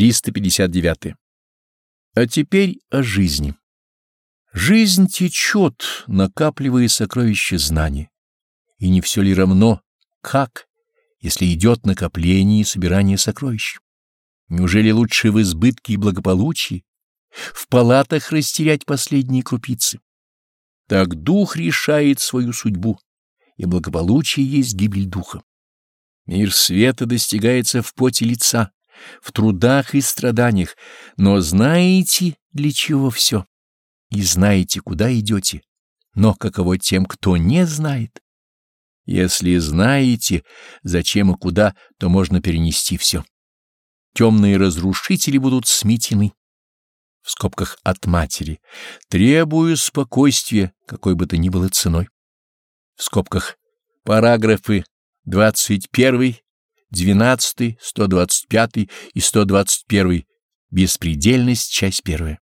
359. А теперь о жизни. Жизнь течет, накапливая сокровища знаний. И не все ли равно, как, если идет накопление и собирание сокровищ? Неужели лучше в избытке и благополучии, в палатах растерять последние крупицы? Так дух решает свою судьбу, и благополучие есть гибель духа. Мир света достигается в поте лица, в трудах и страданиях, но знаете, для чего все, и знаете, куда идете, но каково тем, кто не знает. Если знаете, зачем и куда, то можно перенести все. Темные разрушители будут сметены. В скобках от матери. Требую спокойствия, какой бы то ни было ценой. В скобках параграфы 21, 12, 125 и 121. Беспредельность, часть первая.